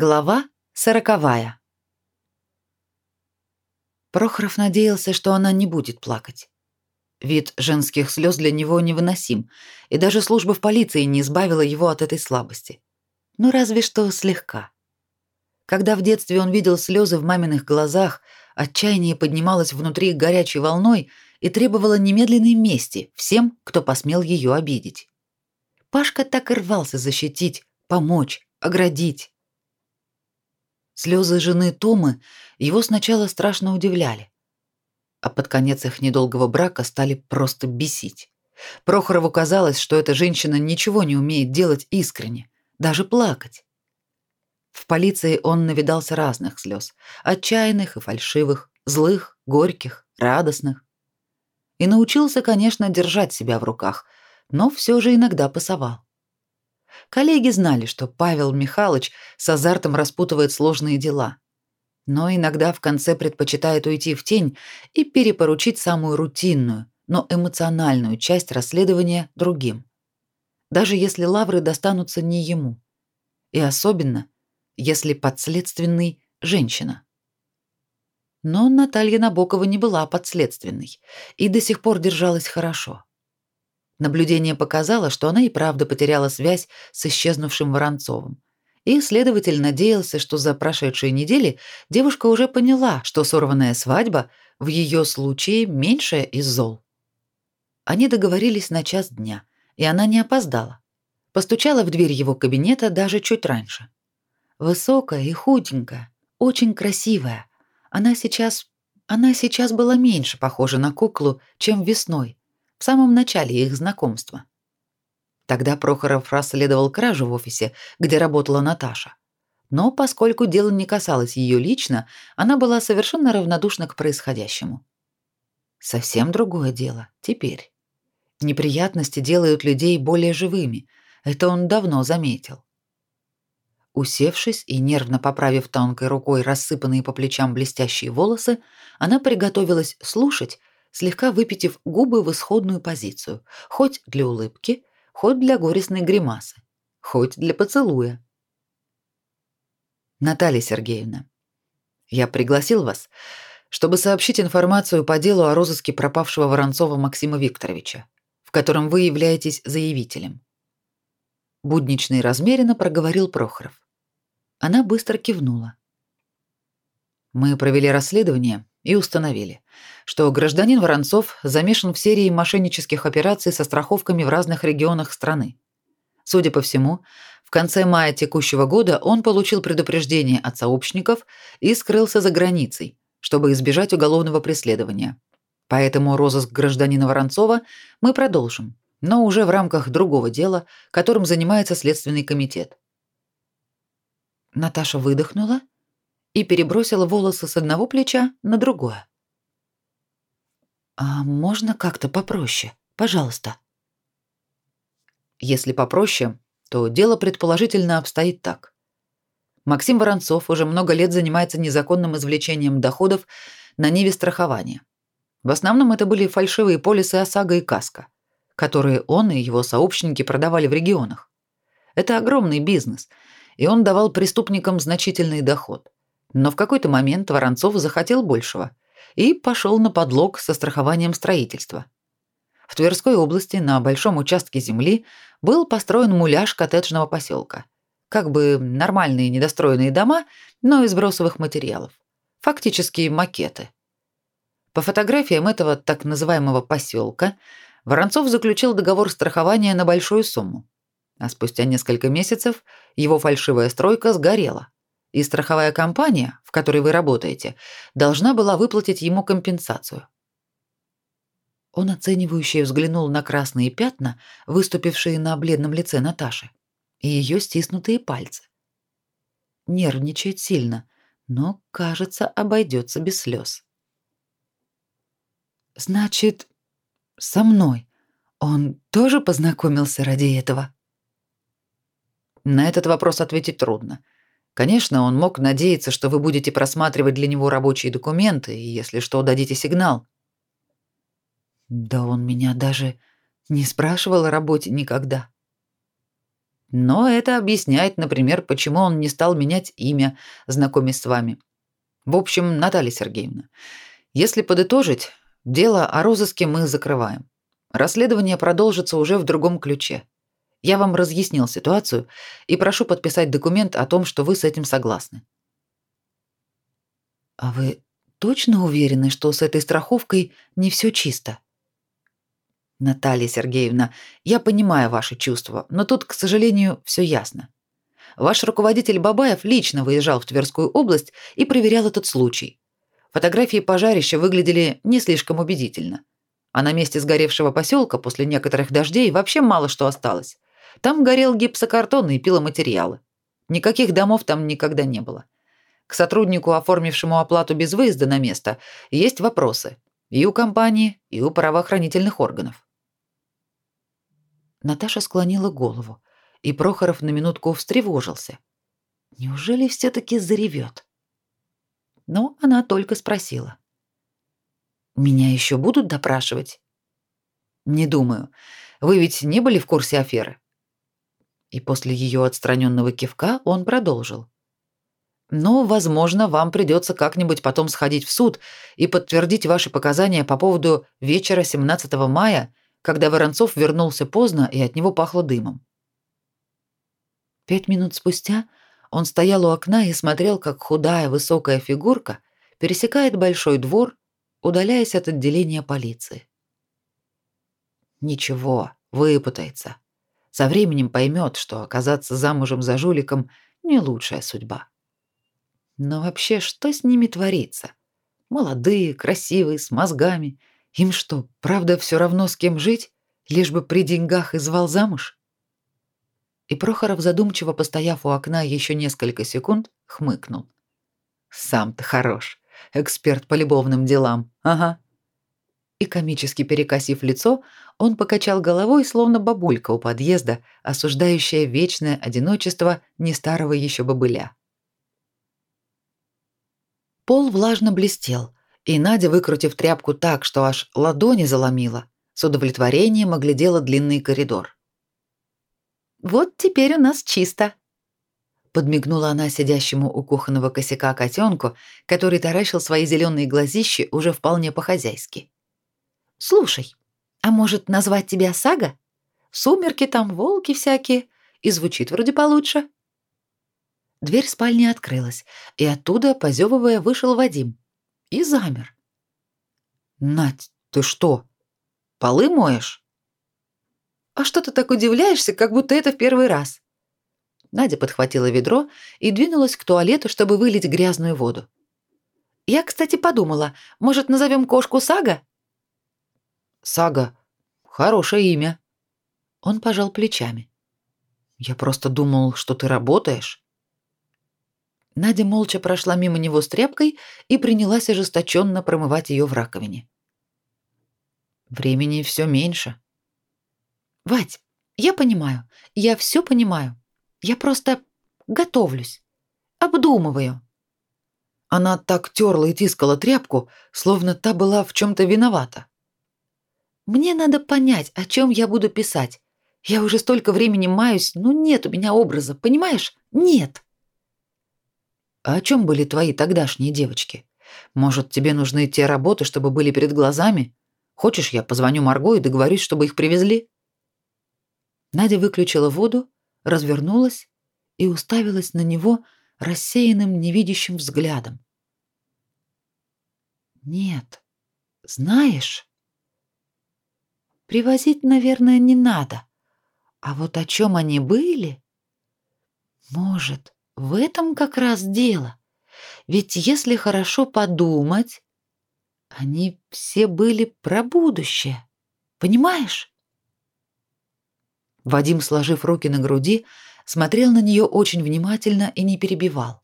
Глава сороковая. Прохоров надеялся, что она не будет плакать. Вид женских слез для него невыносим, и даже служба в полиции не избавила его от этой слабости. Ну, разве что слегка. Когда в детстве он видел слезы в маминых глазах, отчаяние поднималось внутри горячей волной и требовало немедленной мести всем, кто посмел ее обидеть. Пашка так и рвался защитить, помочь, оградить. Слезы жены Томы его сначала страшно удивляли, а под конец их недолгого брака стали просто бесить. Прохорову казалось, что эта женщина ничего не умеет делать искренне, даже плакать. В полиции он навидался разных слез, отчаянных и фальшивых, злых, горьких, радостных. И научился, конечно, держать себя в руках, но все же иногда пасовал. Коллеги знали, что Павел Михайлович с азартом распутывает сложные дела, но иногда в конце предпочитает уйти в тень и перепоручить самую рутинную, но эмоциональную часть расследования другим. Даже если лавры достанутся не ему. И особенно, если подследственный женщина. Но Наталья Набокова не была подследственной и до сих пор держалась хорошо. Наблюдение показало, что она и правда потеряла связь с исчезнувшим Воронцовым. И следователь надеялся, что за прошедшие недели девушка уже поняла, что сорванная свадьба в ее случае меньшая из зол. Они договорились на час дня, и она не опоздала. Постучала в дверь его кабинета даже чуть раньше. Высокая и худенькая, очень красивая. Она сейчас... Она сейчас была меньше похожа на куклу, чем весной, в самом начале их знакомства. Тогда Прохоров расследовал кражу в офисе, где работала Наташа. Но поскольку дело не касалось ее лично, она была совершенно равнодушна к происходящему. Совсем другое дело теперь. Неприятности делают людей более живыми. Это он давно заметил. Усевшись и нервно поправив тонкой рукой рассыпанные по плечам блестящие волосы, она приготовилась слушать слегка выпитив губы в исходную позицию, хоть для улыбки, хоть для горестной гримасы, хоть для поцелуя. Наталья Сергеевна, я пригласил вас, чтобы сообщить информацию по делу о розыске пропавшего Воронцова Максима Викторовича, в котором вы являетесь заявителем. Буднично и размеренно проговорил Прохоров. Она быстро кивнула. Мы провели расследование и установили, что гражданин Воронцов замешан в серии мошеннических операций со страховками в разных регионах страны. Судя по всему, в конце мая текущего года он получил предупреждение от сообщников и скрылся за границей, чтобы избежать уголовного преследования. Поэтому розыск гражданина Воронцова мы продолжим, но уже в рамках другого дела, которым занимается следственный комитет. Наташа выдохнула и перебросила волосы с одного плеча на другое. А можно как-то попроще, пожалуйста. Если попроще, то дело предположительно обстоит так. Максим Воронцов уже много лет занимается незаконным извлечением доходов на ниве страхования. В основном это были фальшивые полисы ОСАГО и КАСКО, которые он и его сообщники продавали в регионах. Это огромный бизнес, и он давал преступникам значительный доход. Но в какой-то момент Воронцов захотел большего и пошел на подлог со страхованием строительства. В Тверской области на большом участке земли был построен муляж коттеджного поселка. Как бы нормальные недостроенные дома, но из бросовых материалов. Фактически макеты. По фотографиям этого так называемого поселка Воронцов заключил договор страхования на большую сумму. А спустя несколько месяцев его фальшивая стройка сгорела и страховая компания, в которой вы работаете, должна была выплатить ему компенсацию. Он оценивающе взглянул на красные пятна, выступившие на бледном лице Наташи, и ее стиснутые пальцы. Нервничает сильно, но, кажется, обойдется без слез. Значит, со мной он тоже познакомился ради этого? На этот вопрос ответить трудно. Конечно, он мог надеяться, что вы будете просматривать для него рабочие документы и, если что, дадите сигнал. Да он меня даже не спрашивал о работе никогда. Но это объясняет, например, почему он не стал менять имя, знакомясь с вами. В общем, Наталья Сергеевна, если подытожить, дело о розыске мы закрываем. Расследование продолжится уже в другом ключе. Я вам разъяснил ситуацию и прошу подписать документ о том, что вы с этим согласны. А вы точно уверены, что с этой страховкой не все чисто? Наталья Сергеевна, я понимаю ваши чувства, но тут, к сожалению, все ясно. Ваш руководитель Бабаев лично выезжал в Тверскую область и проверял этот случай. Фотографии пожарища выглядели не слишком убедительно. А на месте сгоревшего поселка после некоторых дождей вообще мало что осталось. Там горел гипсокартон и пиломатериалы. Никаких домов там никогда не было. К сотруднику, оформившему оплату без выезда на место, есть вопросы. И у компании, и у правоохранительных органов. Наташа склонила голову, и Прохоров на минутку встревожился. Неужели все-таки заревет? Но она только спросила. «Меня еще будут допрашивать?» «Не думаю. Вы ведь не были в курсе аферы?» И после ее отстраненного кивка он продолжил. Но, возможно, вам придется как-нибудь потом сходить в суд и подтвердить ваши показания по поводу вечера 17 мая, когда Воронцов вернулся поздно и от него пахло дымом. Пять минут спустя он стоял у окна и смотрел, как худая высокая фигурка пересекает большой двор, удаляясь от отделения полиции. Ничего, выпутается. Со временем поймет, что оказаться замужем за жуликом не лучшая судьба. Но вообще, что с ними творится? Молодые, красивые, с мозгами. Им что, правда все равно с кем жить, лишь бы при деньгах и звал замуж? И Прохоров, задумчиво постояв у окна еще несколько секунд, хмыкнул. «Сам-то хорош. Эксперт по любовным делам. Ага». И комически перекосив лицо, он покачал головой, словно бабулька у подъезда, осуждающая вечное одиночество не старого еще бобыля. Пол влажно блестел, и Надя, выкрутив тряпку так, что аж ладони заломила, с удовлетворением оглядела длинный коридор. «Вот теперь у нас чисто», — подмигнула она сидящему у кухонного косяка котенку, который таращил свои зеленые глазищи уже вполне по-хозяйски. «Слушай, а может назвать тебя Сага? Сумерки там, волки всякие, и звучит вроде получше». Дверь спальни открылась, и оттуда, позевывая, вышел Вадим. И замер. «Надь, ты что, полы моешь?» «А что ты так удивляешься, как будто это в первый раз?» Надя подхватила ведро и двинулась к туалету, чтобы вылить грязную воду. «Я, кстати, подумала, может, назовем кошку Сага?» «Сага. Хорошее имя». Он пожал плечами. «Я просто думал, что ты работаешь». Надя молча прошла мимо него с тряпкой и принялась ожесточенно промывать ее в раковине. Времени все меньше. Вать, я понимаю, я все понимаю. Я просто готовлюсь, обдумываю. Она так терла и тискала тряпку, словно та была в чем-то виновата. Мне надо понять, о чем я буду писать. Я уже столько времени маюсь, но нет у меня образа, понимаешь? Нет. А о чем были твои тогдашние девочки? Может, тебе нужны те работы, чтобы были перед глазами? Хочешь, я позвоню Марго и договорюсь, чтобы их привезли?» Надя выключила воду, развернулась и уставилась на него рассеянным невидящим взглядом. «Нет, знаешь, привозить, наверное, не надо. А вот о чем они были? Может, в этом как раз дело. Ведь если хорошо подумать, они все были про будущее. Понимаешь? Вадим, сложив руки на груди, смотрел на нее очень внимательно и не перебивал.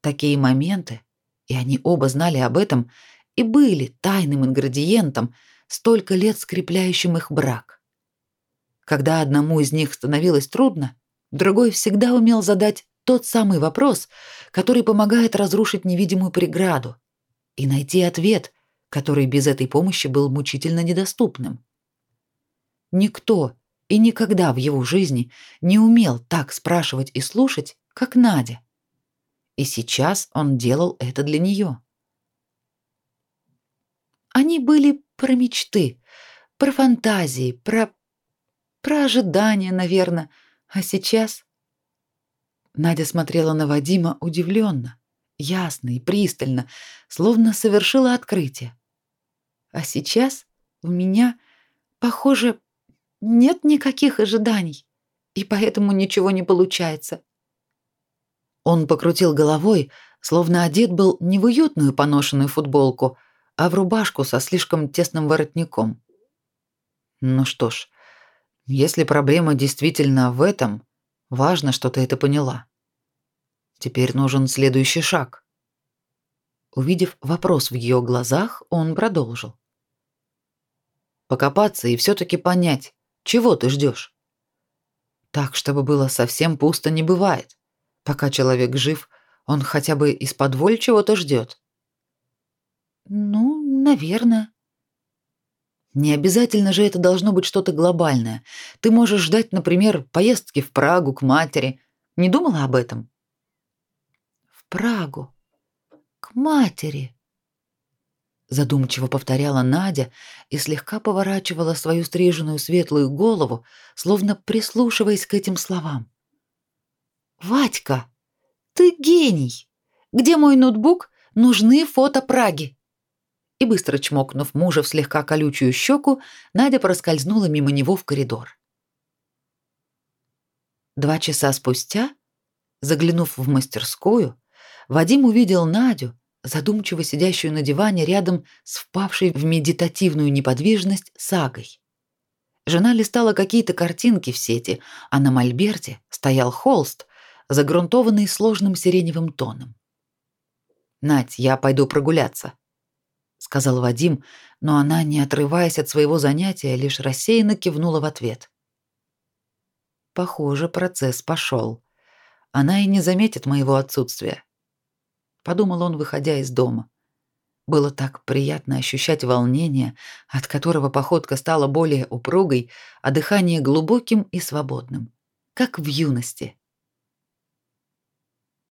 Такие моменты, и они оба знали об этом, и были тайным ингредиентом, столько лет скрепляющим их брак. Когда одному из них становилось трудно, другой всегда умел задать тот самый вопрос, который помогает разрушить невидимую преграду и найти ответ, который без этой помощи был мучительно недоступным. Никто и никогда в его жизни не умел так спрашивать и слушать, как Надя. И сейчас он делал это для нее. Они были про мечты, про фантазии, про... про ожидания, наверное. А сейчас... Надя смотрела на Вадима удивленно, ясно и пристально, словно совершила открытие. А сейчас у меня, похоже, нет никаких ожиданий, и поэтому ничего не получается. Он покрутил головой, словно одет был не в уютную поношенную футболку, а в рубашку со слишком тесным воротником. Ну что ж, если проблема действительно в этом, важно, что ты это поняла. Теперь нужен следующий шаг. Увидев вопрос в ее глазах, он продолжил. Покопаться и все таки понять, чего ты ждешь. Так, чтобы было совсем пусто, не бывает. Пока человек жив, он хотя бы из-под чего-то ждет. Ну, наверное. Не обязательно же это должно быть что-то глобальное. Ты можешь ждать, например, поездки в Прагу к матери. Не думала об этом? В Прагу. К матери. Задумчиво повторяла Надя и слегка поворачивала свою стриженную светлую голову, словно прислушиваясь к этим словам. «Вадька, ты гений! Где мой ноутбук? Нужны фото Праги!» И быстро чмокнув мужа в слегка колючую щеку, Надя проскользнула мимо него в коридор. Два часа спустя, заглянув в мастерскую, Вадим увидел Надю, задумчиво сидящую на диване рядом с впавшей в медитативную неподвижность сагой. Жена листала какие-то картинки в сети, а на мольберте стоял холст, загрунтованный сложным сиреневым тоном. «Надь, я пойду прогуляться», — сказал Вадим, но она, не отрываясь от своего занятия, лишь рассеянно кивнула в ответ. Похоже, процесс пошел. Она и не заметит моего отсутствия. Подумал он, выходя из дома. Было так приятно ощущать волнение, от которого походка стала более упругой, а дыхание глубоким и свободным, как в юности.